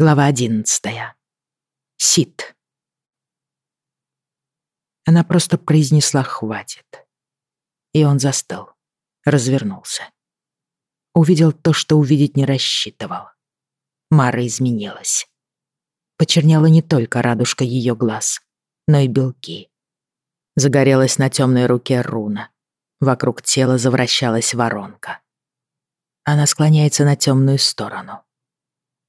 Глава одиннадцатая. Сид. Она просто произнесла «хватит». И он застыл, развернулся. Увидел то, что увидеть не рассчитывал. Мара изменилась. Почернела не только радужка ее глаз, но и белки. Загорелась на темной руке руна. Вокруг тела завращалась воронка. Она склоняется на темную сторону.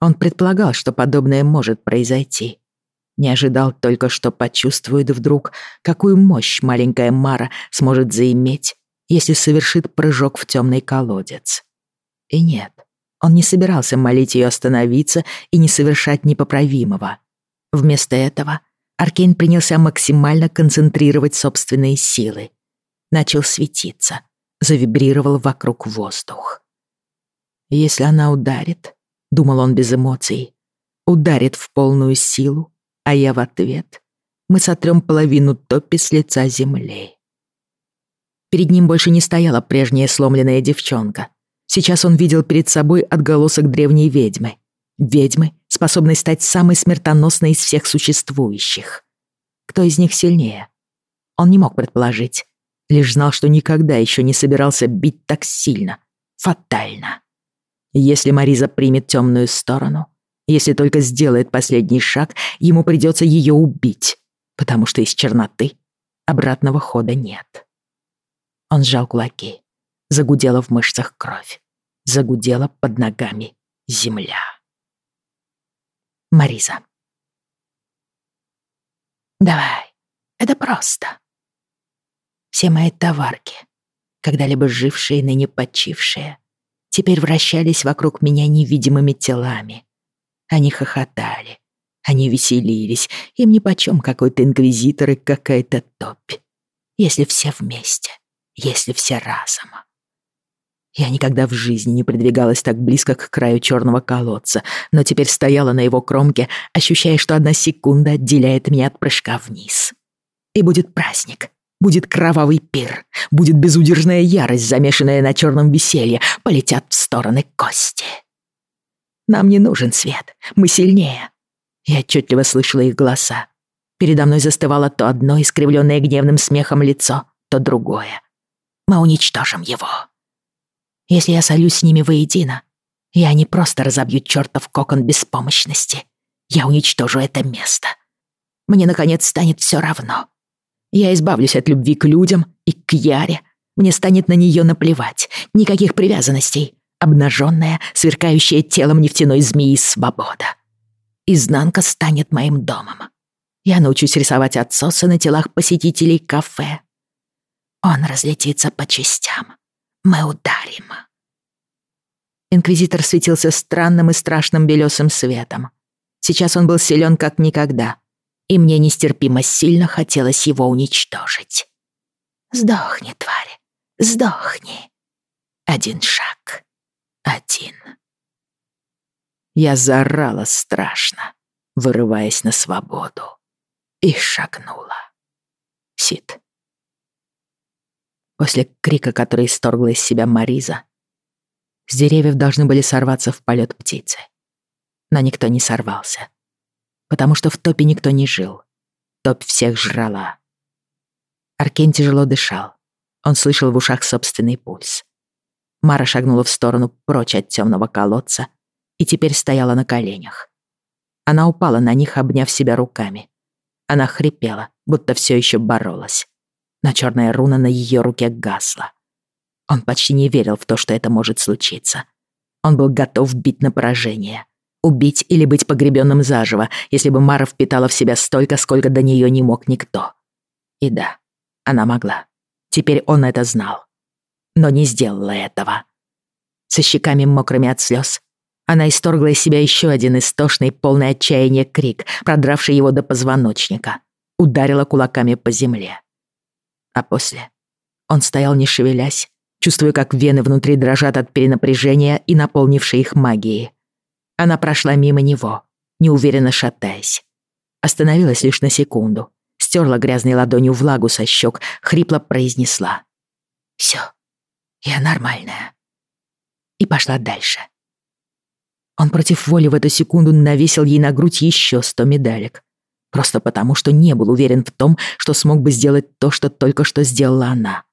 Он предполагал, что подобное может произойти. Не ожидал только, что почувствует вдруг, какую мощь маленькая Мара сможет заиметь, если совершит прыжок в темный колодец. И нет, он не собирался молить ее остановиться и не совершать непоправимого. Вместо этого Аркейн принялся максимально концентрировать собственные силы. Начал светиться, завибрировал вокруг воздух. Если она ударит, думал он без эмоций, ударит в полную силу, а я в ответ. Мы сотрем половину топи с лица земли. Перед ним больше не стояла прежняя сломленная девчонка. Сейчас он видел перед собой отголосок древней ведьмы. Ведьмы, способной стать самой смертоносной из всех существующих. Кто из них сильнее? Он не мог предположить. Лишь знал, что никогда еще не собирался бить так сильно, фатально. Если Мариза примет темную сторону, если только сделает последний шаг, ему придется ее убить, потому что из черноты обратного хода нет. Он сжал кулаки. Загудела в мышцах кровь. Загудела под ногами земля. Мариза. «Давай, это просто. Все мои товарки, когда-либо жившие, ныне почившие, теперь вращались вокруг меня невидимыми телами. Они хохотали, они веселились, им нипочем какой-то инквизитор и какая-то топь. Если все вместе, если все разом. Я никогда в жизни не придвигалась так близко к краю черного колодца, но теперь стояла на его кромке, ощущая, что одна секунда отделяет меня от прыжка вниз. И будет праздник, Будет кровавый пир, будет безудержная ярость, замешанная на черном веселье, полетят в стороны кости. Нам не нужен свет, мы сильнее. Я отчетливо слышала их голоса. Передо мной застывало то одно искривленное гневным смехом лицо, то другое. Мы уничтожим его. Если я солюсь с ними воедино, я не просто разобью чертов кокон беспомощности. Я уничтожу это место. Мне, наконец, станет все равно, я избавлюсь от любви к людям и к Яре. Мне станет на нее наплевать. Никаких привязанностей. Обнаженная, сверкающая телом нефтяной змеи свобода. Изнанка станет моим домом. Я научусь рисовать отсосы на телах посетителей кафе. Он разлетится по частям. Мы ударим. Инквизитор светился странным и страшным белесым светом. Сейчас он был силен как никогда, и мне нестерпимо сильно хотелось его уничтожить. Сдохни, тварь, сдохни. Один шаг. Один. Я заорала страшно, вырываясь на свободу, и шагнула. Сид. После крика, который исторгла из себя Мариза, с деревьев должны были сорваться в полет птицы. Но никто не сорвался потому что в топе никто не жил. Топь всех жрала. Аркен тяжело дышал. Он слышал в ушах собственный пульс. Мара шагнула в сторону прочь от темного колодца и теперь стояла на коленях. Она упала на них, обняв себя руками. Она хрипела, будто все еще боролась. Но черная руна на ее руке гасла. Он почти не верил в то, что это может случиться. Он был готов бить на поражение. Убить или быть погребенным заживо, если бы Мара впитала в себя столько, сколько до нее не мог никто. И да, она могла. Теперь он это знал. Но не сделала этого. Со щеками мокрыми от слез, она исторгла из себя еще один истошный, полный отчаяния крик, продравший его до позвоночника. Ударила кулаками по земле. А после он стоял не шевелясь, чувствуя, как вены внутри дрожат от перенапряжения и наполнившей их магией. Она прошла мимо него, неуверенно шатаясь. Остановилась лишь на секунду, стерла грязной ладонью влагу со щек, хрипло произнесла. «Всё, я нормальная». И пошла дальше. Он против воли в эту секунду навесил ей на грудь еще сто медалек. Просто потому, что не был уверен в том, что смог бы сделать то, что только что сделала она.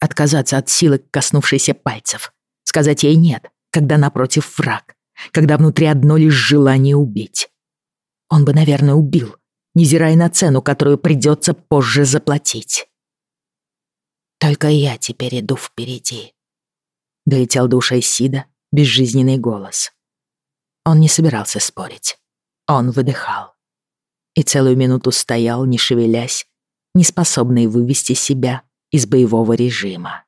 Отказаться от силы, коснувшейся пальцев. Сказать ей «нет», когда напротив враг. Когда внутри одно лишь желание убить. Он бы, наверное, убил, невзирая на цену, которую придется позже заплатить. «Только я теперь иду впереди», — долетел до ушей Сида безжизненный голос. Он не собирался спорить. Он выдыхал. И целую минуту стоял, не шевелясь, не способный вывести себя из боевого режима.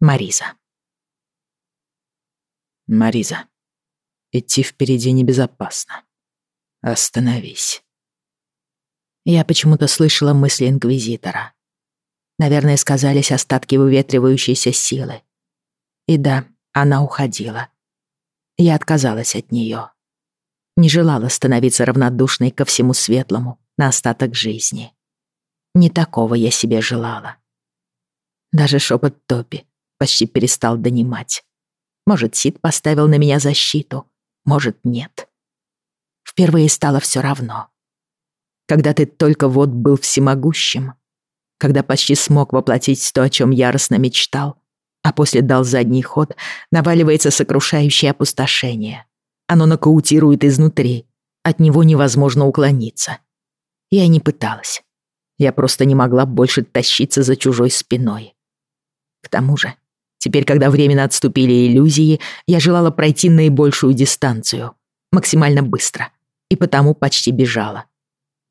Мариза. Мариза, идти впереди небезопасно. Остановись. Я почему-то слышала мысли Инквизитора. Наверное, сказались остатки выветривающейся силы. И да, она уходила. Я отказалась от нее. Не желала становиться равнодушной ко всему светлому на остаток жизни. Не такого я себе желала. Даже шепот Топи почти перестал донимать. Может, Сид поставил на меня защиту, может, нет. Впервые стало все равно. Когда ты только вот был всемогущим, когда почти смог воплотить то, о чем яростно мечтал, а после дал задний ход, наваливается сокрушающее опустошение. Оно нокаутирует изнутри, от него невозможно уклониться. Я не пыталась. Я просто не могла больше тащиться за чужой спиной. К тому же, теперь, когда временно отступили иллюзии, я желала пройти наибольшую дистанцию, максимально быстро, и потому почти бежала.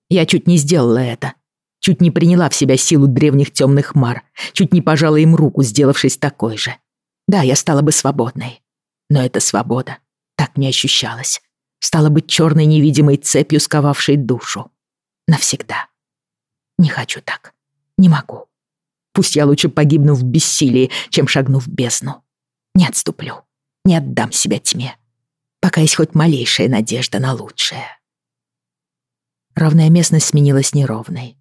Я чуть не сделала это, чуть не приняла в себя силу древних темных мар, чуть не пожала им руку, сделавшись такой же. Да, я стала бы свободной. Но эта свобода так не ощущалась. Стала быть черной невидимой цепью, сковавшей душу. Навсегда. Не хочу так. Не могу. Пусть я лучше погибну в бессилии, чем шагну в бездну. Не отступлю. Не отдам себя тьме. Пока есть хоть малейшая надежда на лучшее. Ровная местность сменилась неровной.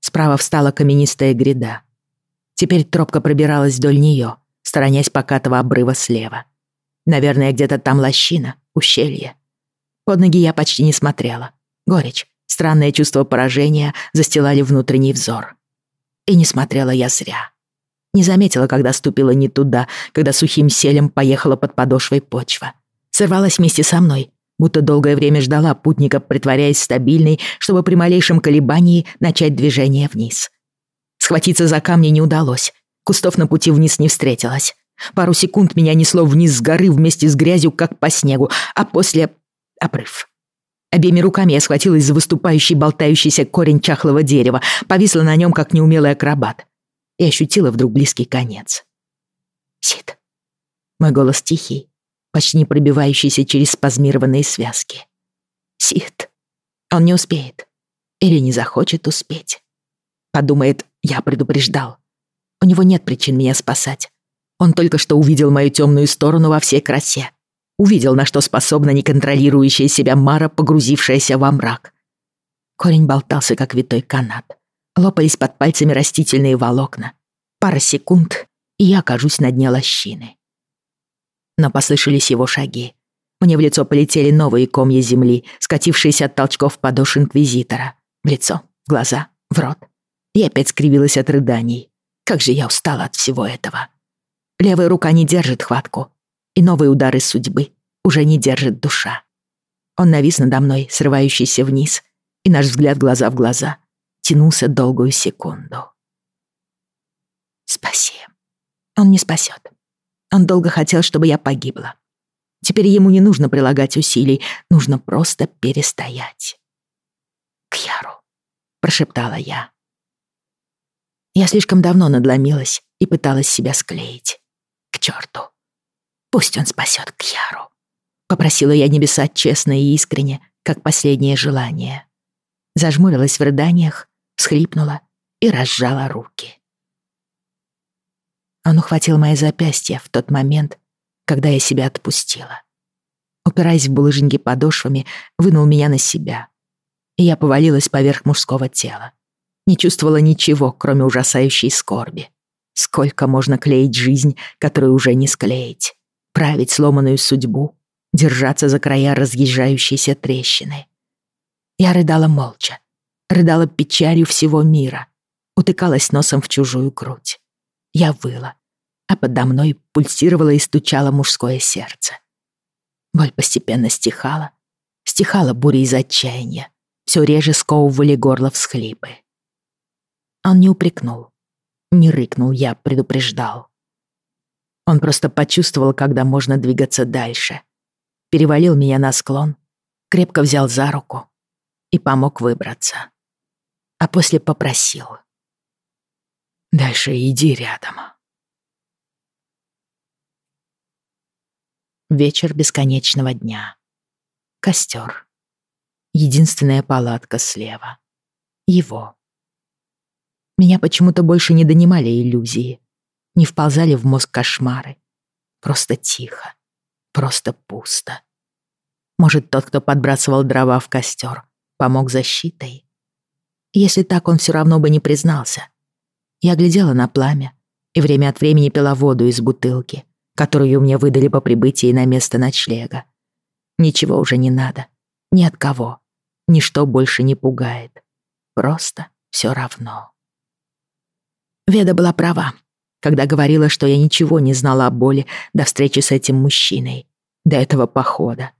Справа встала каменистая гряда. Теперь тропка пробиралась вдоль нее, сторонясь покатого обрыва слева. Наверное, где-то там лощина, ущелье. Под ноги я почти не смотрела. Горечь, странное чувство поражения застилали внутренний взор. И не смотрела я зря. Не заметила, когда ступила не туда, когда сухим селем поехала под подошвой почва. Сорвалась вместе со мной, будто долгое время ждала путника, притворяясь стабильной, чтобы при малейшем колебании начать движение вниз. Схватиться за камни не удалось. Кустов на пути вниз не встретилось. Пару секунд меня несло вниз с горы вместе с грязью, как по снегу, а после — обрыв. Обеими руками я схватилась за выступающий болтающийся корень чахлого дерева, повисла на нем, как неумелый акробат, и ощутила вдруг близкий конец. «Сид». Мой голос тихий, почти не пробивающийся через спазмированные связки. Сид. Он не успеет. Или не захочет успеть. Подумает, я предупреждал. У него нет причин меня спасать. Он только что увидел мою темную сторону во всей красе. Увидел, на что способна неконтролирующая себя Мара, погрузившаяся во мрак. Корень болтался, как витой канат. Лопались под пальцами растительные волокна. Пара секунд, и я окажусь на дне лощины но послышались его шаги. Мне в лицо полетели новые комья земли, скатившиеся от толчков подошв Инквизитора. В лицо, в глаза, в рот. Я опять скривилась от рыданий. Как же я устала от всего этого. Левая рука не держит хватку, и новые удары судьбы уже не держит душа. Он навис надо мной, срывающийся вниз, и наш взгляд глаза в глаза тянулся долгую секунду. Спаси. Он не спасет. Он долго хотел, чтобы я погибла. Теперь ему не нужно прилагать усилий, нужно просто перестоять. «Кьяру», — прошептала я. Я слишком давно надломилась и пыталась себя склеить. К черту. Пусть он спасет Кьяру. Попросила я небеса честно и искренне, как последнее желание. Зажмурилась в рыданиях, схлипнула и разжала руки. Он ухватил мои запястья в тот момент, когда я себя отпустила. Упираясь в булыжники подошвами, вынул меня на себя. И я повалилась поверх мужского тела. Не чувствовала ничего, кроме ужасающей скорби. Сколько можно клеить жизнь, которую уже не склеить? Править сломанную судьбу? Держаться за края разъезжающейся трещины? Я рыдала молча. Рыдала печалью всего мира. Утыкалась носом в чужую грудь. Я выла, а подо мной пульсировало и стучало мужское сердце. Боль постепенно стихала, стихала буря из отчаяния. Все реже сковывали горло всхлипы. Он не упрекнул, не рыкнул, я предупреждал. Он просто почувствовал, когда можно двигаться дальше. Перевалил меня на склон, крепко взял за руку и помог выбраться. А после попросил. «Дальше иди рядом». Вечер бесконечного дня. Костер. Единственная палатка слева. Его. Меня почему-то больше не донимали иллюзии. Не вползали в мозг кошмары. Просто тихо. Просто пусто. Может, тот, кто подбрасывал дрова в костер, помог защитой? Если так, он все равно бы не признался. Я глядела на пламя и время от времени пила воду из бутылки, которую мне выдали по прибытии на место ночлега. Ничего уже не надо. Ни от кого. Ничто больше не пугает. Просто все равно. Веда была права, когда говорила, что я ничего не знала о боли до встречи с этим мужчиной, до этого похода.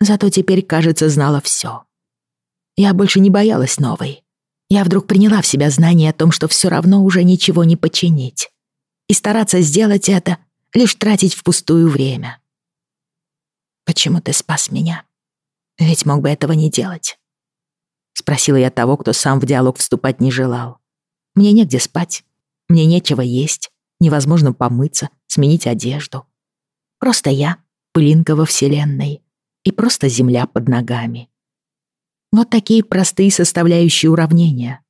Зато теперь, кажется, знала все. Я больше не боялась новой. Я вдруг приняла в себя знание о том, что все равно уже ничего не починить. И стараться сделать это лишь тратить впустую время. «Почему ты спас меня? Ведь мог бы этого не делать?» Спросила я того, кто сам в диалог вступать не желал. «Мне негде спать, мне нечего есть, невозможно помыться, сменить одежду. Просто я, пылинка во вселенной, и просто земля под ногами. Вот такие простые составляющие уравнения.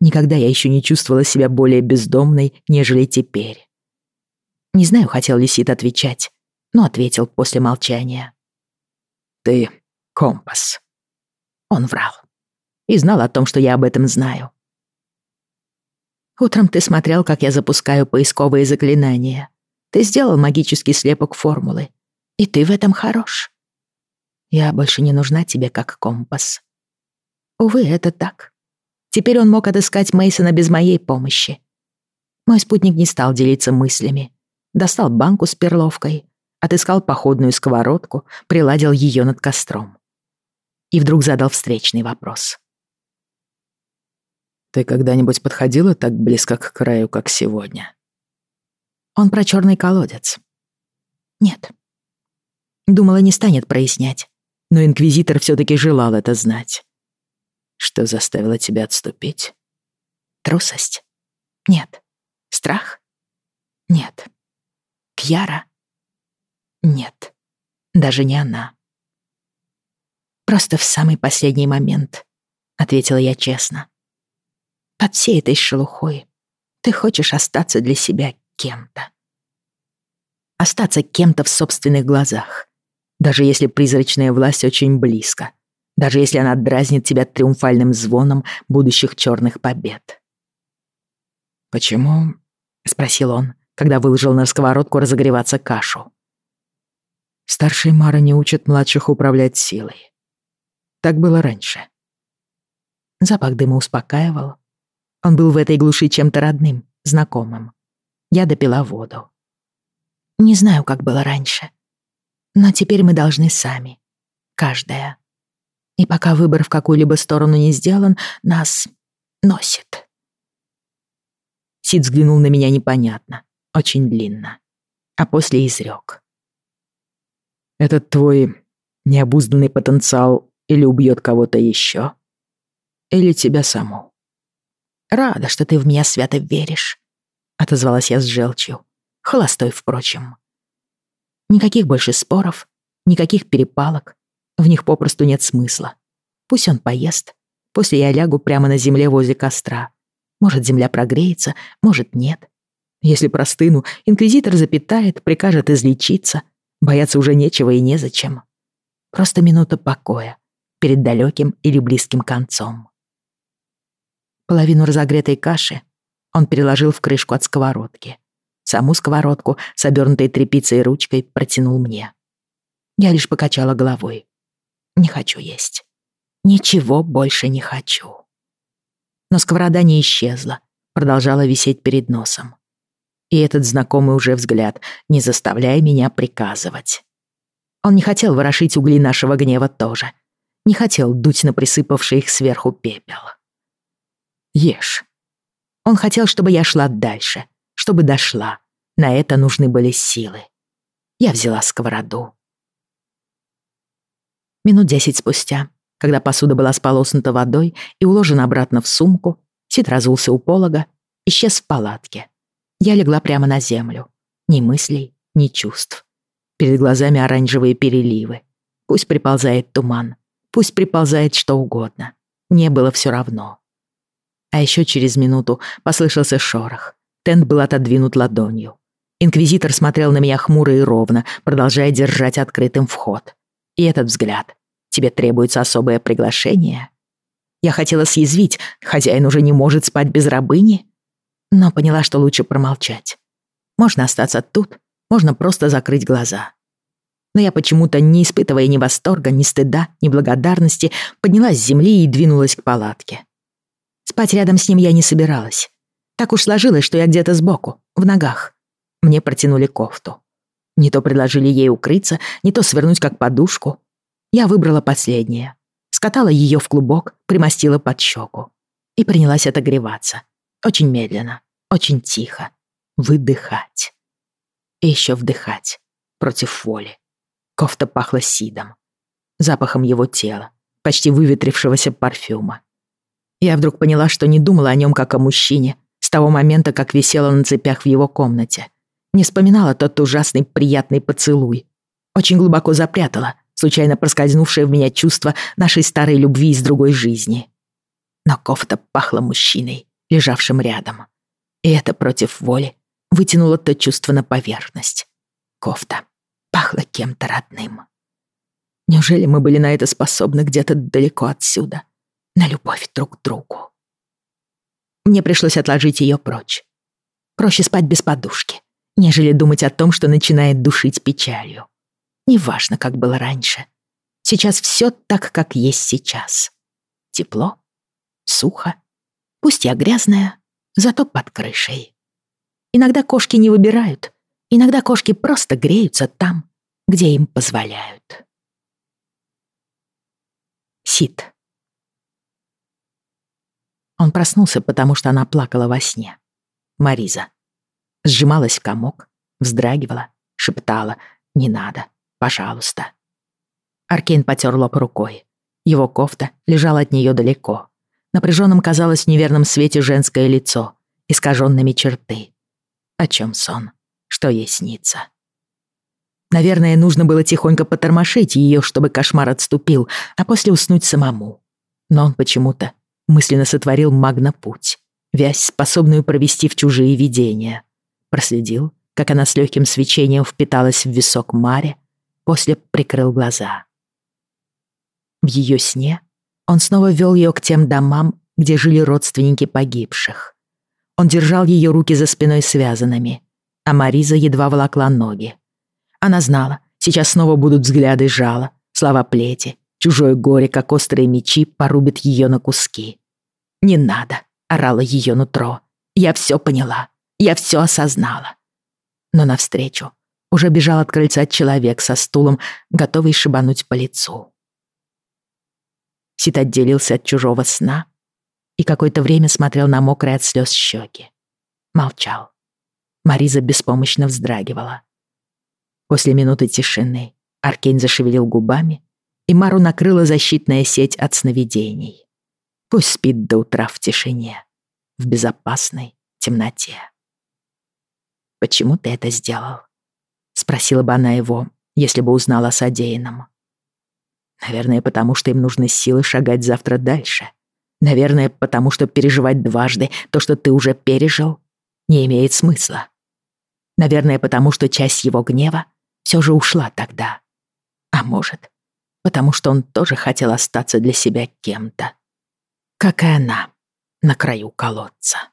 Никогда я еще не чувствовала себя более бездомной, нежели теперь. Не знаю, хотел ли Сид отвечать, но ответил после молчания. «Ты — компас». Он врал. И знал о том, что я об этом знаю. Утром ты смотрел, как я запускаю поисковые заклинания. Ты сделал магический слепок формулы. И ты в этом хорош. Я больше не нужна тебе как компас. Увы, это так. Теперь он мог отыскать Мейсона без моей помощи. Мой спутник не стал делиться мыслями достал банку с перловкой, отыскал походную сковородку, приладил ее над костром. И вдруг задал встречный вопрос. «Ты когда-нибудь подходила так близко к краю, как сегодня?» Он про черный колодец. Нет. Думала, не станет прояснять, но инквизитор все-таки желал это знать. Что заставило тебя отступить? Трусость? Нет. Страх? Нет. Кьяра? Нет, даже не она. Просто в самый последний момент, ответила я честно. Под всей этой шелухой ты хочешь остаться для себя кем-то. Остаться кем-то в собственных глазах, даже если призрачная власть очень близко, даже если она дразнит тебя триумфальным звоном будущих черных побед. «Почему?» — спросил он когда выложил на сковородку разогреваться кашу. Старшие Мара не учат младших управлять силой. Так было раньше. Запах дыма успокаивал. Он был в этой глуши чем-то родным, знакомым. Я допила воду. Не знаю, как было раньше. Но теперь мы должны сами. Каждая. И пока выбор в какую-либо сторону не сделан, нас носит. Сид взглянул на меня непонятно очень длинно, а после изрек. «Этот твой необузданный потенциал или убьет кого-то еще, или тебя саму?» «Рада, что ты в меня свято веришь», — отозвалась я с желчью, холостой, впрочем. Никаких больше споров, никаких перепалок, в них попросту нет смысла. Пусть он поест, после я лягу прямо на земле возле костра. Может, земля прогреется, может, нет. Если простыну, инквизитор запитает, прикажет излечиться. Бояться уже нечего и незачем. Просто минута покоя перед далеким или близким концом. Половину разогретой каши Он переложил в крышку от сковородки. Саму сковородку с обернутой тряпицей ручкой протянул мне. Я лишь покачала головой. Не хочу есть. Ничего больше не хочу. Но сковорода не исчезла, продолжала висеть перед носом. И этот знакомый уже взгляд, не заставляя меня приказывать. Он не хотел ворошить угли нашего гнева тоже. Не хотел дуть на присыпавший их сверху пепел. Ешь. Он хотел, чтобы я шла дальше, чтобы дошла. На это нужны были силы. Я взяла сковороду. Минут десять спустя, когда посуда была сполоснута водой и уложена обратно в сумку, Сид разулся у полога, исчез в палатке. Я легла прямо на землю. Ни мыслей, ни чувств. Перед глазами оранжевые переливы. Пусть приползает туман, пусть приползает что угодно. Мне было все равно. А еще через минуту послышался шорох. Тент был отодвинут ладонью. Инквизитор смотрел на меня хмуро и ровно, продолжая держать открытым вход. И этот взгляд. Тебе требуется особое приглашение? Я хотела съязвить, хозяин уже не может спать без рабыни, но поняла, что лучше промолчать. Можно остаться тут, можно просто закрыть глаза. Но я почему-то, не испытывая ни восторга, ни стыда, ни благодарности, поднялась с земли и двинулась к палатке. Спать рядом с ним я не собиралась. Так уж сложилось, что я где-то сбоку, в ногах. Мне протянули кофту. Не то предложили ей укрыться, не то свернуть как подушку. Я выбрала последнее. Скатала ее в клубок, примостила под щеку. И принялась отогреваться. Очень медленно, очень тихо. Выдыхать. И еще вдыхать. Против воли. Кофта пахла сидом. Запахом его тела, почти выветрившегося парфюма. Я вдруг поняла, что не думала о нем как о мужчине с того момента, как висела на цепях в его комнате. Не вспоминала тот ужасный приятный поцелуй. Очень глубоко запрятала, случайно проскользнувшее в меня чувство нашей старой любви из другой жизни. Но кофта пахла мужчиной, лежавшим рядом. И это против воли вытянуло то чувство на поверхность. Кофта пахла кем-то родным. Неужели мы были на это способны где-то далеко отсюда? На любовь друг к другу. Мне пришлось отложить ее прочь. Проще спать без подушки, нежели думать о том, что начинает душить печалью. Неважно, как было раньше. Сейчас все так, как есть сейчас. Тепло, сухо. Пусть я грязная, зато под крышей. Иногда кошки не выбирают. Иногда кошки просто греются там, где им позволяют. Сид. Он проснулся, потому что она плакала во сне. Мариза. Сжималась в комок, вздрагивала, шептала «Не надо, пожалуйста». Аркейн потер лоб рукой. Его кофта лежала от нее далеко. Напряженным казалось в неверном свете женское лицо, искаженными черты. О чем сон? Что ей снится? Наверное, нужно было тихонько потормошить ее, чтобы кошмар отступил, а после уснуть самому. Но он почему-то мысленно сотворил магнопуть, вязь, способную провести в чужие видения. Проследил, как она с легким свечением впиталась в висок Маре, после прикрыл глаза. В ее сне он снова вел ее к тем домам, где жили родственники погибших. Он держал ее руки за спиной связанными, а Мариза едва волокла ноги. Она знала, сейчас снова будут взгляды жала, слова плети, Чужое горе, как острые мечи, порубит ее на куски. «Не надо!» — орало ее нутро. «Я все поняла. Я все осознала». Но навстречу уже бежал от крыльца человек со стулом, готовый шибануть по лицу. Сит отделился от чужого сна и какое-то время смотрел на мокрые от слез щеки. Молчал. Мариза беспомощно вздрагивала. После минуты тишины Аркейн зашевелил губами и Мару накрыла защитная сеть от сновидений. Пусть спит до утра в тишине, в безопасной темноте. «Почему ты это сделал?» — спросила бы она его, если бы узнала о содеянном. Наверное, потому что им нужны силы шагать завтра дальше. Наверное, потому что переживать дважды то, что ты уже пережил, не имеет смысла. Наверное, потому что часть его гнева все же ушла тогда. А может, потому что он тоже хотел остаться для себя кем-то, как и она на краю колодца.